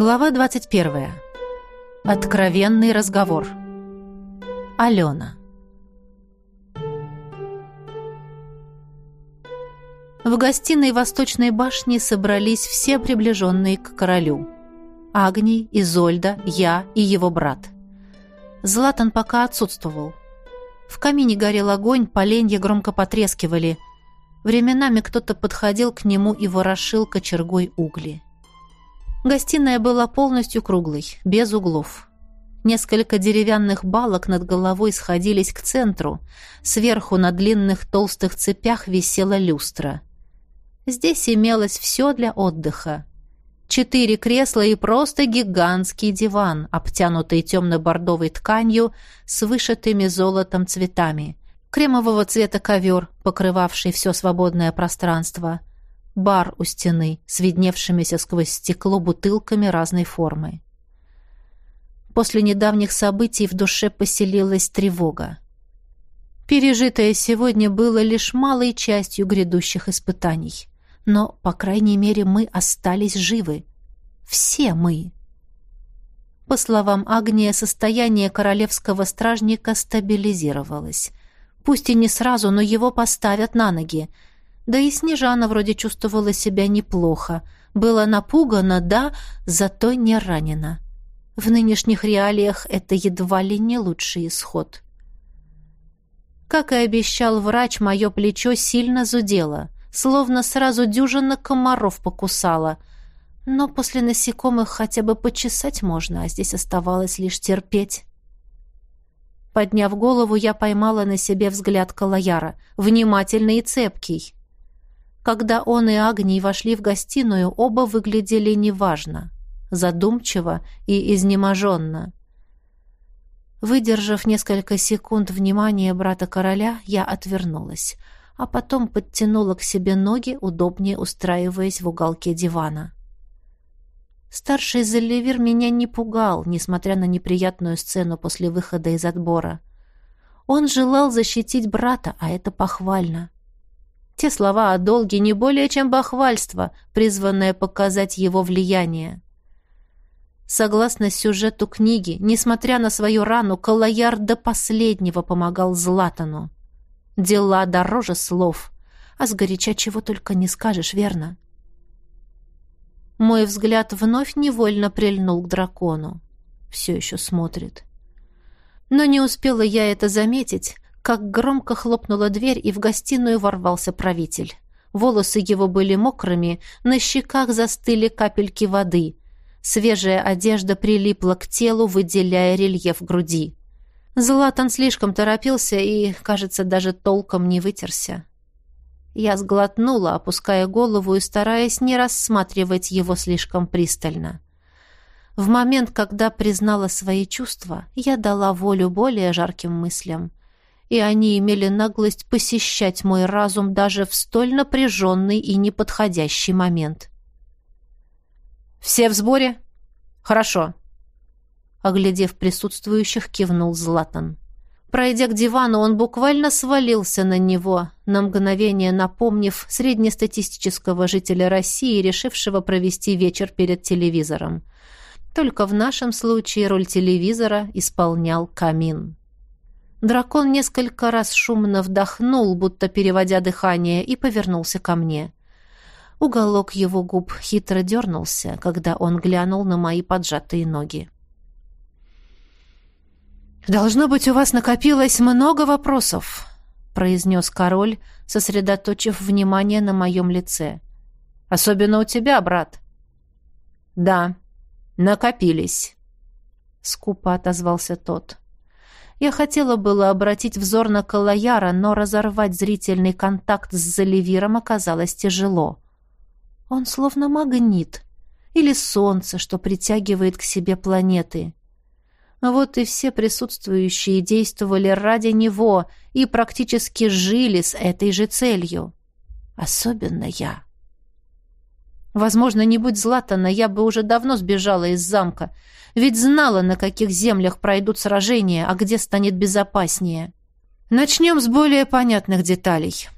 Глава 21. Откровенный разговор. Алена. В гостиной Восточной башни собрались все приближенные к королю. Агний, Изольда, я и его брат. Златан пока отсутствовал. В камине горел огонь, поленья громко потрескивали. Временами кто-то подходил к нему и ворошил кочергой угли. Гостиная была полностью круглой, без углов. Несколько деревянных балок над головой сходились к центру. Сверху на длинных толстых цепях висела люстра. Здесь имелось все для отдыха. Четыре кресла и просто гигантский диван, обтянутый темно-бордовой тканью с вышитыми золотом цветами. Кремового цвета ковер, покрывавший все свободное пространство бар у стены с видневшимися сквозь стекло бутылками разной формы. После недавних событий в душе поселилась тревога. Пережитое сегодня было лишь малой частью грядущих испытаний. Но, по крайней мере, мы остались живы. Все мы. По словам Агния, состояние королевского стражника стабилизировалось. Пусть и не сразу, но его поставят на ноги — да и Снежана вроде чувствовала себя неплохо. Была напугана, да, зато не ранена. В нынешних реалиях это едва ли не лучший исход. Как и обещал врач, мое плечо сильно зудело, словно сразу дюжина комаров покусала. Но после насекомых хотя бы почесать можно, а здесь оставалось лишь терпеть. Подняв голову, я поймала на себе взгляд Калаяра, внимательный и цепкий. Когда он и Агний вошли в гостиную, оба выглядели неважно, задумчиво и изнеможенно. Выдержав несколько секунд внимания брата короля, я отвернулась, а потом подтянула к себе ноги, удобнее устраиваясь в уголке дивана. Старший Зелливер меня не пугал, несмотря на неприятную сцену после выхода из отбора. Он желал защитить брата, а это похвально. Те слова о долге не более чем бахвальство, призванное показать его влияние. Согласно сюжету книги, несмотря на свою рану, Калаяр до последнего помогал Златану. Дела дороже слов, а сгоряча чего только не скажешь, верно? Мой взгляд вновь невольно прильнул к дракону. Все еще смотрит. Но не успела я это заметить, как громко хлопнула дверь, и в гостиную ворвался правитель. Волосы его были мокрыми, на щеках застыли капельки воды. Свежая одежда прилипла к телу, выделяя рельеф груди. Златан слишком торопился и, кажется, даже толком не вытерся. Я сглотнула, опуская голову и стараясь не рассматривать его слишком пристально. В момент, когда признала свои чувства, я дала волю более жарким мыслям и они имели наглость посещать мой разум даже в столь напряженный и неподходящий момент. «Все в сборе? Хорошо!» Оглядев присутствующих, кивнул Златан. Пройдя к дивану, он буквально свалился на него, на мгновение напомнив среднестатистического жителя России, решившего провести вечер перед телевизором. Только в нашем случае роль телевизора исполнял камин. Дракон несколько раз шумно вдохнул, будто переводя дыхание, и повернулся ко мне. Уголок его губ хитро дернулся, когда он глянул на мои поджатые ноги. «Должно быть, у вас накопилось много вопросов», — произнес король, сосредоточив внимание на моем лице. «Особенно у тебя, брат». «Да, накопились», — скупо отозвался тот. Я хотела было обратить взор на Калаяра, но разорвать зрительный контакт с Заливиром оказалось тяжело. Он словно магнит или солнце, что притягивает к себе планеты. Вот и все присутствующие действовали ради него и практически жили с этой же целью. Особенно я. Возможно, не будь Златана, я бы уже давно сбежала из замка, ведь знала, на каких землях пройдут сражения, а где станет безопаснее. Начнем с более понятных деталей.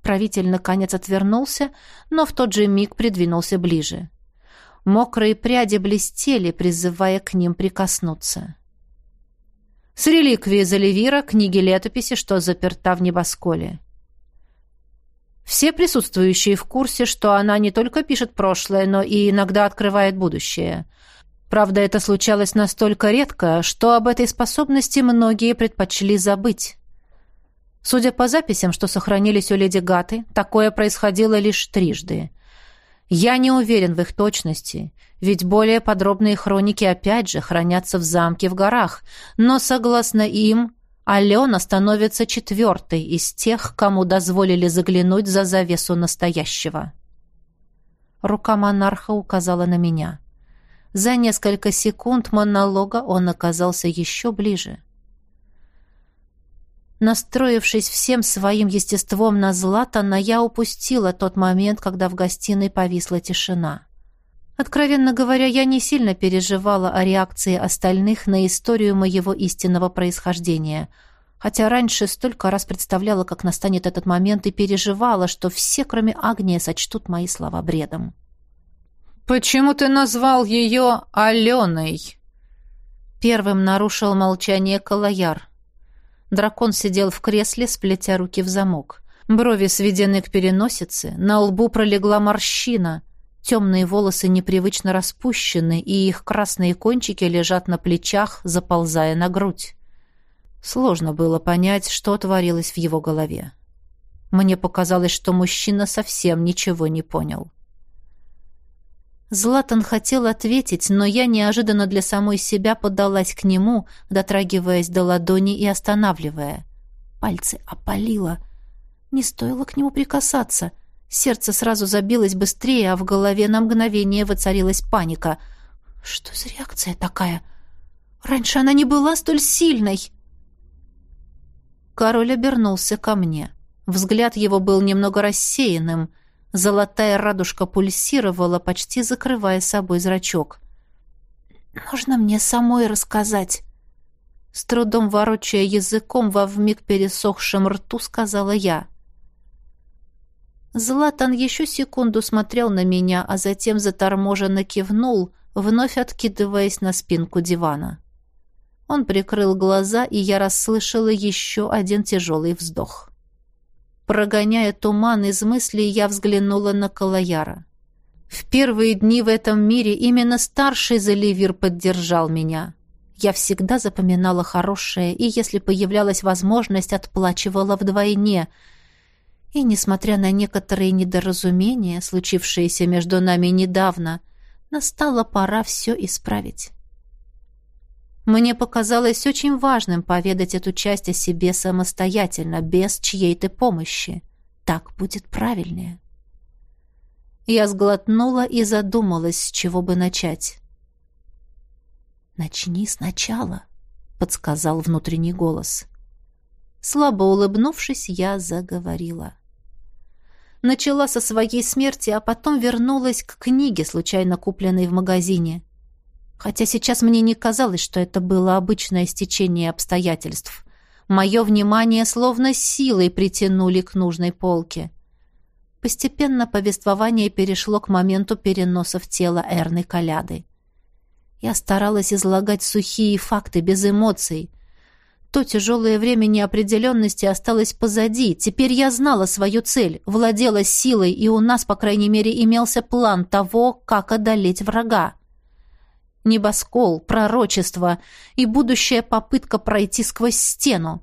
Правитель наконец отвернулся, но в тот же миг придвинулся ближе. Мокрые пряди блестели, призывая к ним прикоснуться. С реликвией Заливира книги летописи, что заперта в небосколе. Все присутствующие в курсе, что она не только пишет прошлое, но и иногда открывает будущее. Правда, это случалось настолько редко, что об этой способности многие предпочли забыть. Судя по записям, что сохранились у леди Гаты, такое происходило лишь трижды. Я не уверен в их точности, ведь более подробные хроники опять же хранятся в замке в горах, но, согласно им, Алена становится четвертой из тех, кому дозволили заглянуть за завесу настоящего. Рука монарха указала на меня. За несколько секунд монолога он оказался еще ближе. Настроившись всем своим естеством на Златана, я упустила тот момент, когда в гостиной повисла тишина. Откровенно говоря, я не сильно переживала о реакции остальных на историю моего истинного происхождения, хотя раньше столько раз представляла, как настанет этот момент, и переживала, что все, кроме Агния, сочтут мои слова бредом. «Почему ты назвал ее Аленой?» Первым нарушил молчание Калаяр. Дракон сидел в кресле, сплетя руки в замок. Брови сведены к переносице, на лбу пролегла морщина. Темные волосы непривычно распущены, и их красные кончики лежат на плечах, заползая на грудь. Сложно было понять, что творилось в его голове. Мне показалось, что мужчина совсем ничего не понял. Златан хотел ответить, но я неожиданно для самой себя подалась к нему, дотрагиваясь до ладони и останавливая. Пальцы опалило. Не стоило к нему прикасаться. Сердце сразу забилось быстрее, а в голове на мгновение воцарилась паника. Что за реакция такая? Раньше она не была столь сильной. Король обернулся ко мне. Взгляд его был немного рассеянным — Золотая радужка пульсировала, почти закрывая собой зрачок. «Можно мне самой рассказать?» С трудом ворочая языком во вмиг пересохшем рту, сказала я. Златан еще секунду смотрел на меня, а затем заторможенно кивнул, вновь откидываясь на спинку дивана. Он прикрыл глаза, и я расслышала еще один тяжелый вздох. Прогоняя туман из мыслей, я взглянула на Калаяра. В первые дни в этом мире именно старший Заливир поддержал меня. Я всегда запоминала хорошее, и, если появлялась возможность, отплачивала вдвойне. И, несмотря на некоторые недоразумения, случившиеся между нами недавно, настала пора все исправить. Мне показалось очень важным поведать эту часть о себе самостоятельно, без чьей-то помощи. Так будет правильнее. Я сглотнула и задумалась, с чего бы начать. «Начни сначала», — подсказал внутренний голос. Слабо улыбнувшись, я заговорила. Начала со своей смерти, а потом вернулась к книге, случайно купленной в магазине хотя сейчас мне не казалось, что это было обычное стечение обстоятельств. Мое внимание словно силой притянули к нужной полке. Постепенно повествование перешло к моменту переноса в тело Эрны Коляды. Я старалась излагать сухие факты без эмоций. То тяжелое время неопределенности осталось позади. Теперь я знала свою цель, владела силой, и у нас, по крайней мере, имелся план того, как одолеть врага небоскол, пророчество и будущая попытка пройти сквозь стену.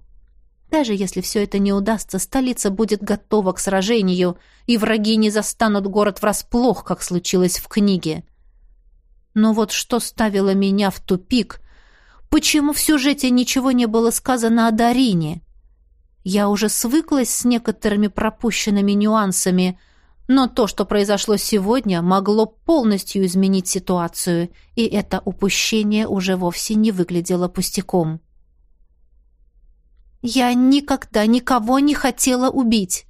Даже если все это не удастся, столица будет готова к сражению, и враги не застанут город врасплох, как случилось в книге. Но вот что ставило меня в тупик? Почему в сюжете ничего не было сказано о Дарине? Я уже свыклась с некоторыми пропущенными нюансами — но то, что произошло сегодня, могло полностью изменить ситуацию, и это упущение уже вовсе не выглядело пустяком. «Я никогда никого не хотела убить!»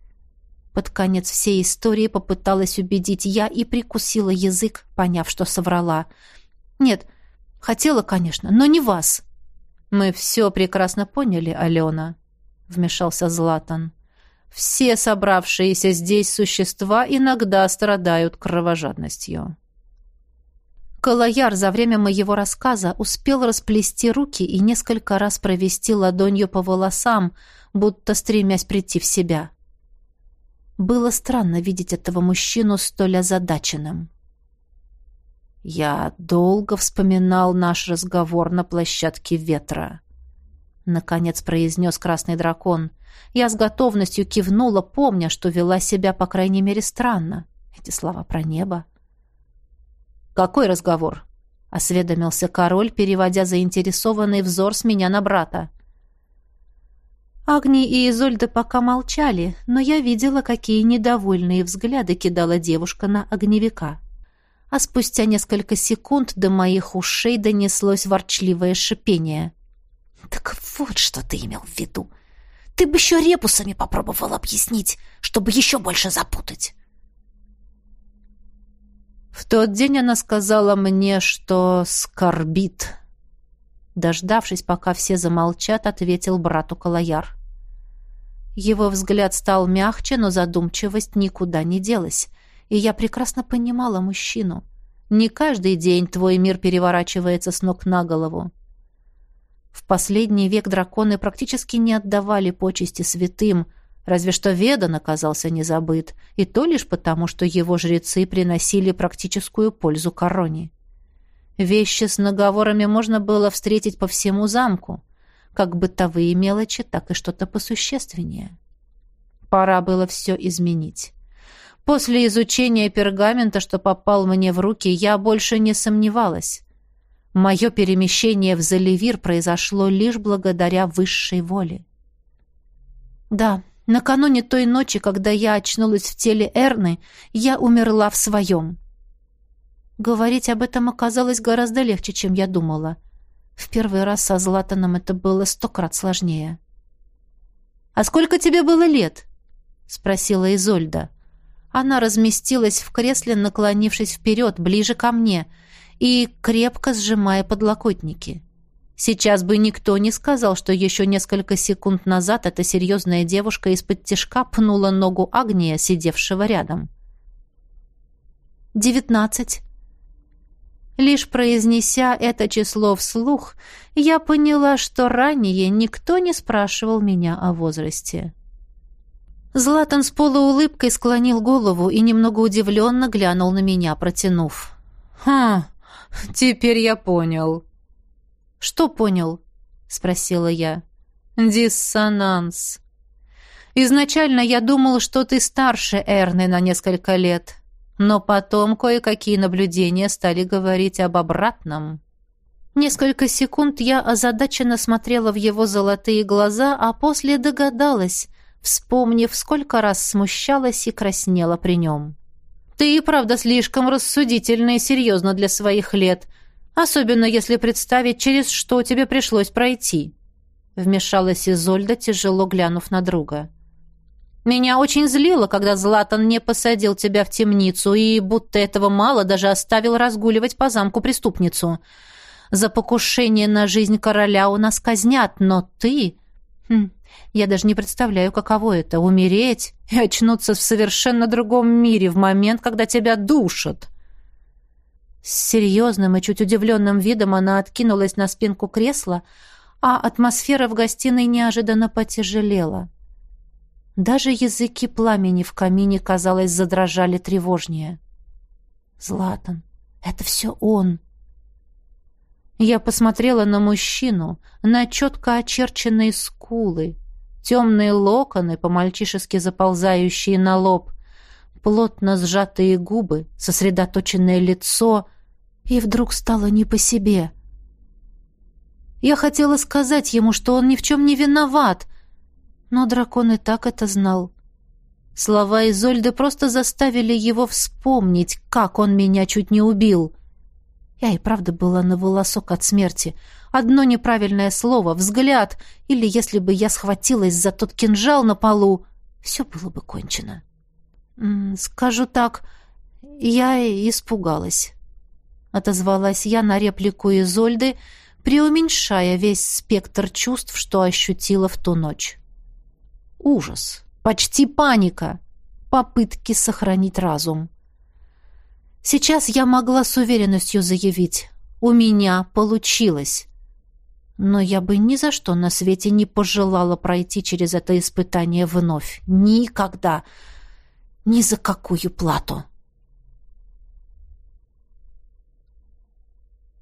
Под конец всей истории попыталась убедить я и прикусила язык, поняв, что соврала. «Нет, хотела, конечно, но не вас!» «Мы все прекрасно поняли, Алена», — вмешался Златан. Все собравшиеся здесь существа иногда страдают кровожадностью. Калаяр за время моего рассказа успел расплести руки и несколько раз провести ладонью по волосам, будто стремясь прийти в себя. Было странно видеть этого мужчину столь озадаченным. Я долго вспоминал наш разговор на площадке ветра. Наконец произнес красный дракон. Я с готовностью кивнула, помня, что вела себя, по крайней мере, странно. Эти слова про небо. «Какой разговор?» — осведомился король, переводя заинтересованный взор с меня на брата. Агни и Изольда пока молчали, но я видела, какие недовольные взгляды кидала девушка на огневика. А спустя несколько секунд до моих ушей донеслось ворчливое шипение. «Так вот, что ты имел в виду. Ты бы еще репусами попробовал объяснить, чтобы еще больше запутать». В тот день она сказала мне, что скорбит. Дождавшись, пока все замолчат, ответил брату Калаяр. Его взгляд стал мягче, но задумчивость никуда не делась, и я прекрасно понимала мужчину. Не каждый день твой мир переворачивается с ног на голову. В последний век драконы практически не отдавали почести святым, Разве что Ведан оказался не забыт, и то лишь потому, что его жрецы приносили практическую пользу короне. Вещи с наговорами можно было встретить по всему замку, как бытовые мелочи, так и что-то посущественнее. Пора было все изменить. После изучения пергамента, что попал мне в руки, я больше не сомневалась. Мое перемещение в Заливир произошло лишь благодаря высшей воле. Да, Накануне той ночи, когда я очнулась в теле Эрны, я умерла в своем. Говорить об этом оказалось гораздо легче, чем я думала. В первый раз со Златаном это было сто крат сложнее. «А сколько тебе было лет?» — спросила Изольда. Она разместилась в кресле, наклонившись вперед, ближе ко мне, и крепко сжимая подлокотники. Сейчас бы никто не сказал, что еще несколько секунд назад эта серьезная девушка из-под тишка пнула ногу Агния, сидевшего рядом. «Девятнадцать». Лишь произнеся это число вслух, я поняла, что ранее никто не спрашивал меня о возрасте. Златан с полуулыбкой склонил голову и немного удивленно глянул на меня, протянув. «Хм, теперь я понял». «Что понял?» — спросила я. «Диссонанс. Изначально я думал, что ты старше Эрны на несколько лет, но потом кое-какие наблюдения стали говорить об обратном». Несколько секунд я озадаченно смотрела в его золотые глаза, а после догадалась, вспомнив, сколько раз смущалась и краснела при нем. «Ты и правда слишком рассудительна и серьезна для своих лет», Особенно если представить, через что тебе пришлось пройти. Вмешалась Изольда, тяжело глянув на друга. Меня очень злило, когда Златан не посадил тебя в темницу и, будто этого мало, даже оставил разгуливать по замку преступницу. За покушение на жизнь короля у нас казнят, но ты... Хм, я даже не представляю, каково это — умереть и очнуться в совершенно другом мире в момент, когда тебя душат. С серьезным и чуть удивленным видом она откинулась на спинку кресла, а атмосфера в гостиной неожиданно потяжелела. Даже языки пламени в камине, казалось, задрожали тревожнее. «Златан, это все он!» Я посмотрела на мужчину, на четко очерченные скулы, темные локоны, по-мальчишески заползающие на лоб, плотно сжатые губы, сосредоточенное лицо и вдруг стало не по себе. Я хотела сказать ему, что он ни в чем не виноват, но дракон и так это знал. Слова Изольды просто заставили его вспомнить, как он меня чуть не убил. Я и правда была на волосок от смерти. Одно неправильное слово, взгляд, или если бы я схватилась за тот кинжал на полу, все было бы кончено. Скажу так, я испугалась отозвалась я на реплику Изольды, преуменьшая весь спектр чувств, что ощутила в ту ночь. Ужас, почти паника, попытки сохранить разум. Сейчас я могла с уверенностью заявить, у меня получилось. Но я бы ни за что на свете не пожелала пройти через это испытание вновь. Никогда. Ни за какую плату.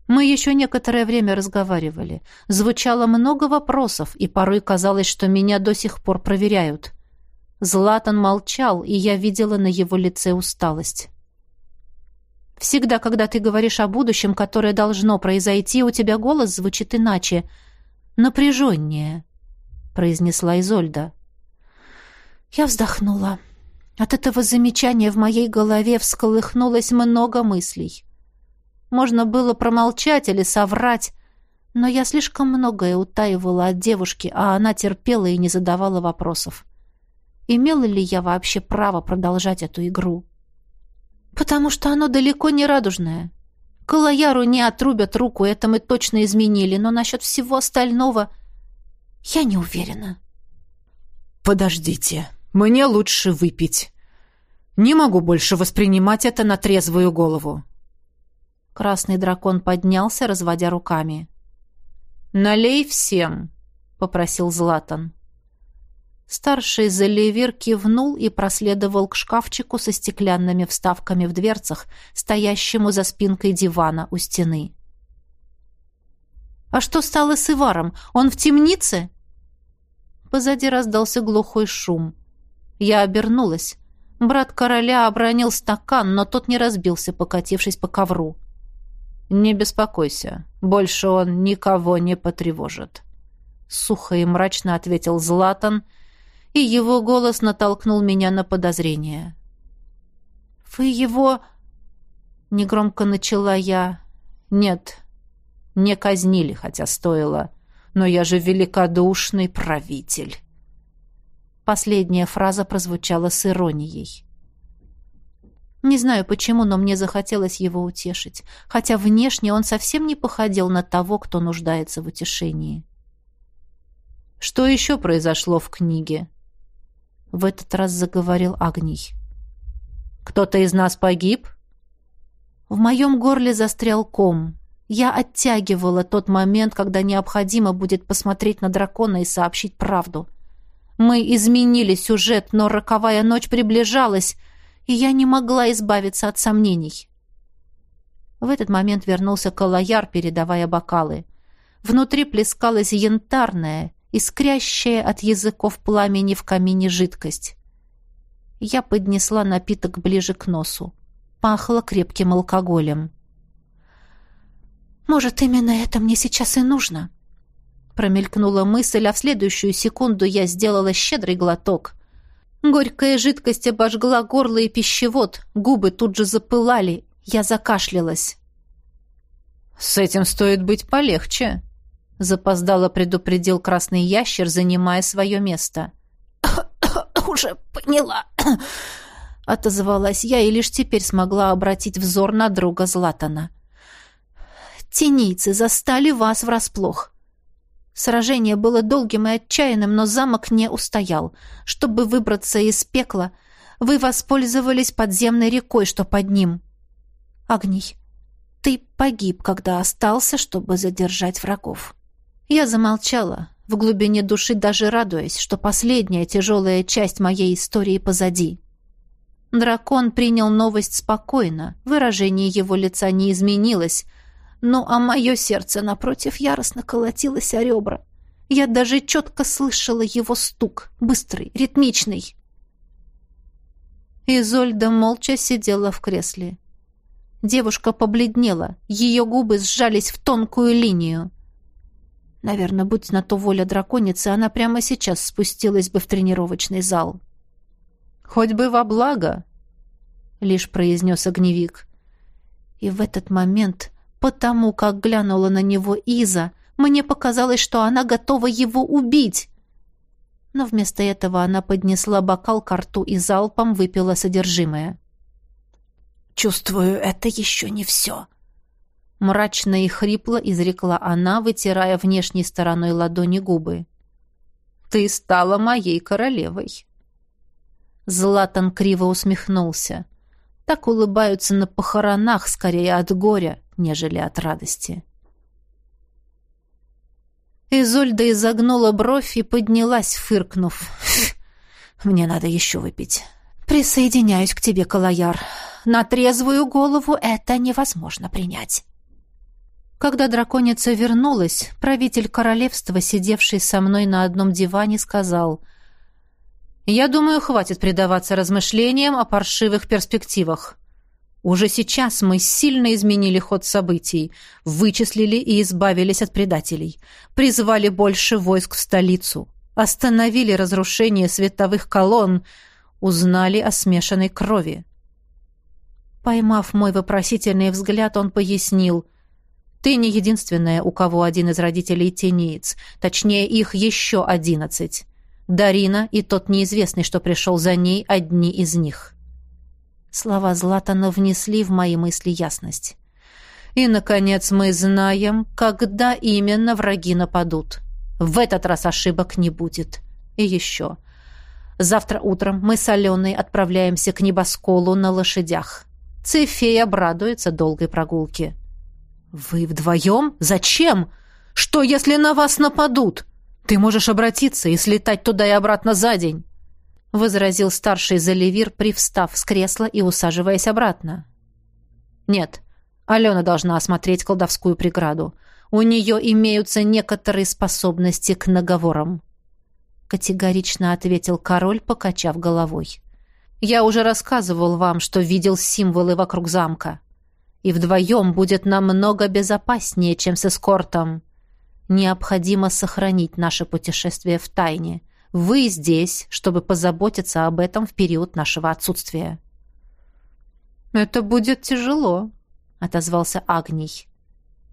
Мы еще некоторое время разговаривали. Звучало много вопросов, и порой казалось, что меня до сих пор проверяют. Златан молчал, и я видела на его лице усталость. Всегда, когда ты говоришь о будущем, которое должно произойти, у тебя голос звучит иначе, напряженнее, — произнесла Изольда. Я вздохнула. От этого замечания в моей голове всколыхнулось много мыслей. Можно было промолчать или соврать, но я слишком многое утаивала от девушки, а она терпела и не задавала вопросов. Имела ли я вообще право продолжать эту игру? Потому что оно далеко не радужное. Калаяру не отрубят руку, это мы точно изменили, но насчет всего остального я не уверена. «Подождите, мне лучше выпить. Не могу больше воспринимать это на трезвую голову». Красный дракон поднялся, разводя руками. «Налей всем», — попросил Златан. Старший Заливер кивнул и проследовал к шкафчику со стеклянными вставками в дверцах, стоящему за спинкой дивана у стены. «А что стало с Иваром? Он в темнице?» Позади раздался глухой шум. Я обернулась. Брат короля обронил стакан, но тот не разбился, покатившись по ковру. «Не беспокойся, больше он никого не потревожит», — сухо и мрачно ответил Златан — и его голос натолкнул меня на подозрение. «Вы его...» — негромко начала я. «Нет, не казнили, хотя стоило. Но я же великодушный правитель». Последняя фраза прозвучала с иронией. Не знаю почему, но мне захотелось его утешить, хотя внешне он совсем не походил на того, кто нуждается в утешении. «Что еще произошло в книге?» В этот раз заговорил Агний. «Кто-то из нас погиб?» В моем горле застрял ком. Я оттягивала тот момент, когда необходимо будет посмотреть на дракона и сообщить правду. Мы изменили сюжет, но роковая ночь приближалась, и я не могла избавиться от сомнений. В этот момент вернулся Калаяр, передавая бокалы. Внутри плескалась янтарная, искрящая от языков пламени в камине жидкость. Я поднесла напиток ближе к носу. Пахло крепким алкоголем. «Может, именно это мне сейчас и нужно?» Промелькнула мысль, а в следующую секунду я сделала щедрый глоток. Горькая жидкость обожгла горло и пищевод, губы тут же запылали, я закашлялась. «С этим стоит быть полегче», запоздало предупредил красный ящер, занимая свое место. «Уже поняла», — отозвалась я и лишь теперь смогла обратить взор на друга Златана. «Тенийцы застали вас врасплох. Сражение было долгим и отчаянным, но замок не устоял. Чтобы выбраться из пекла, вы воспользовались подземной рекой, что под ним. Огний, ты погиб, когда остался, чтобы задержать врагов». Я замолчала, в глубине души даже радуясь, что последняя тяжелая часть моей истории позади. Дракон принял новость спокойно, выражение его лица не изменилось, но а мое сердце, напротив, яростно колотилось о ребра. Я даже четко слышала его стук, быстрый, ритмичный. Изольда молча сидела в кресле. Девушка побледнела, ее губы сжались в тонкую линию. Наверное, будь на то воля драконицы, она прямо сейчас спустилась бы в тренировочный зал. «Хоть бы во благо», — лишь произнес огневик. И в этот момент, потому как глянула на него Иза, мне показалось, что она готова его убить. Но вместо этого она поднесла бокал к рту и залпом выпила содержимое. «Чувствую, это еще не все», Мрачно и хрипло изрекла она, вытирая внешней стороной ладони губы. «Ты стала моей королевой». Златан криво усмехнулся. Так улыбаются на похоронах скорее от горя, нежели от радости. Изольда изогнула бровь и поднялась, фыркнув. «Мне надо еще выпить». «Присоединяюсь к тебе, Калаяр. На трезвую голову это невозможно принять». Когда драконица вернулась, правитель королевства, сидевший со мной на одном диване, сказал «Я думаю, хватит предаваться размышлениям о паршивых перспективах. Уже сейчас мы сильно изменили ход событий, вычислили и избавились от предателей, призвали больше войск в столицу, остановили разрушение световых колонн, узнали о смешанной крови». Поймав мой вопросительный взгляд, он пояснил – ты не единственная, у кого один из родителей тенеец. Точнее, их еще одиннадцать. Дарина и тот неизвестный, что пришел за ней, одни из них. Слова Златана внесли в мои мысли ясность. И, наконец, мы знаем, когда именно враги нападут. В этот раз ошибок не будет. И еще. Завтра утром мы с Аленой отправляемся к небосколу на лошадях. Цефей обрадуется долгой прогулке. «Вы вдвоем? Зачем? Что, если на вас нападут? Ты можешь обратиться и слетать туда и обратно за день!» возразил старший Заливир, привстав с кресла и усаживаясь обратно. «Нет, Алена должна осмотреть колдовскую преграду. У нее имеются некоторые способности к наговорам», категорично ответил король, покачав головой. «Я уже рассказывал вам, что видел символы вокруг замка и вдвоем будет намного безопаснее, чем с эскортом. Необходимо сохранить наше путешествие в тайне. Вы здесь, чтобы позаботиться об этом в период нашего отсутствия». «Это будет тяжело», — отозвался Агний.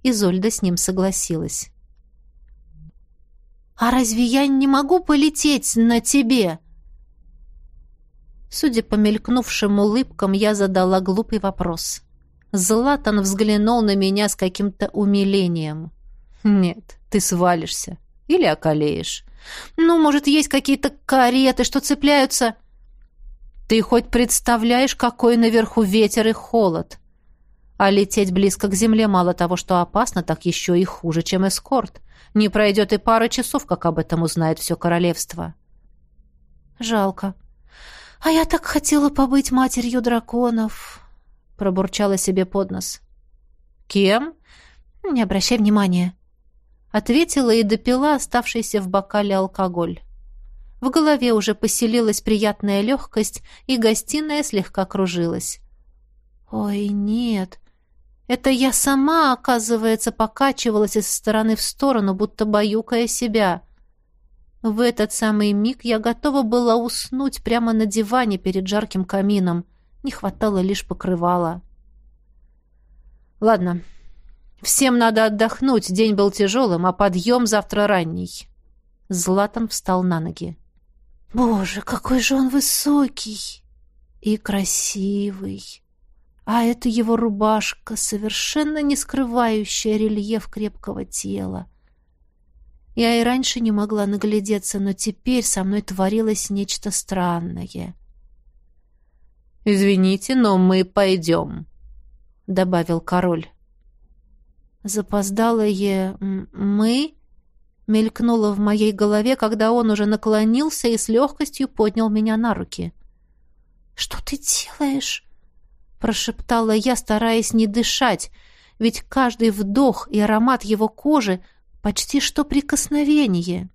Изольда с ним согласилась. «А разве я не могу полететь на тебе?» Судя по мелькнувшим улыбкам, я задала глупый вопрос. Златан взглянул на меня с каким-то умилением. «Нет, ты свалишься. Или околеешь. Ну, может, есть какие-то кареты, что цепляются...» «Ты хоть представляешь, какой наверху ветер и холод?» А лететь близко к земле мало того, что опасно, так еще и хуже, чем эскорт. Не пройдет и пара часов, как об этом узнает все королевство. Жалко. А я так хотела побыть матерью драконов пробурчала себе под нос. «Кем?» «Не обращай внимания», — ответила и допила оставшийся в бокале алкоголь. В голове уже поселилась приятная легкость, и гостиная слегка кружилась. «Ой, нет!» Это я сама, оказывается, покачивалась из стороны в сторону, будто баюкая себя. В этот самый миг я готова была уснуть прямо на диване перед жарким камином. Не хватало лишь покрывала. Ладно, всем надо отдохнуть, день был тяжелым, а подъем завтра ранний. Златан встал на ноги. Боже, какой же он высокий и красивый. А это его рубашка, совершенно не скрывающая рельеф крепкого тела. Я и раньше не могла наглядеться, но теперь со мной творилось нечто странное. «Извините, но мы пойдем», — добавил король. «Запоздалое мы...» мелькнуло в моей голове, когда он уже наклонился и с легкостью поднял меня на руки. «Что ты делаешь?» — прошептала я, стараясь не дышать, ведь каждый вдох и аромат его кожи — почти что прикосновение.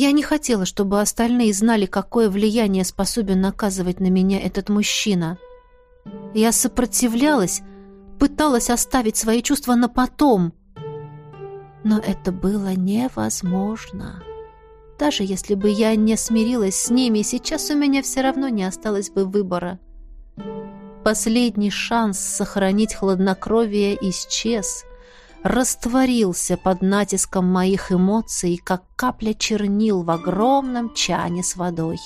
Я не хотела, чтобы остальные знали, какое влияние способен оказывать на меня этот мужчина. Я сопротивлялась, пыталась оставить свои чувства на потом. Но это было невозможно. Даже если бы я не смирилась с ними, сейчас у меня все равно не осталось бы выбора. Последний шанс сохранить хладнокровие исчез растворился под натиском моих эмоций, как капля чернил в огромном чане с водой.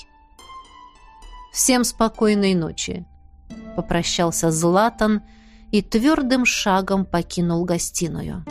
«Всем спокойной ночи!» — попрощался Златан и твердым шагом покинул гостиную.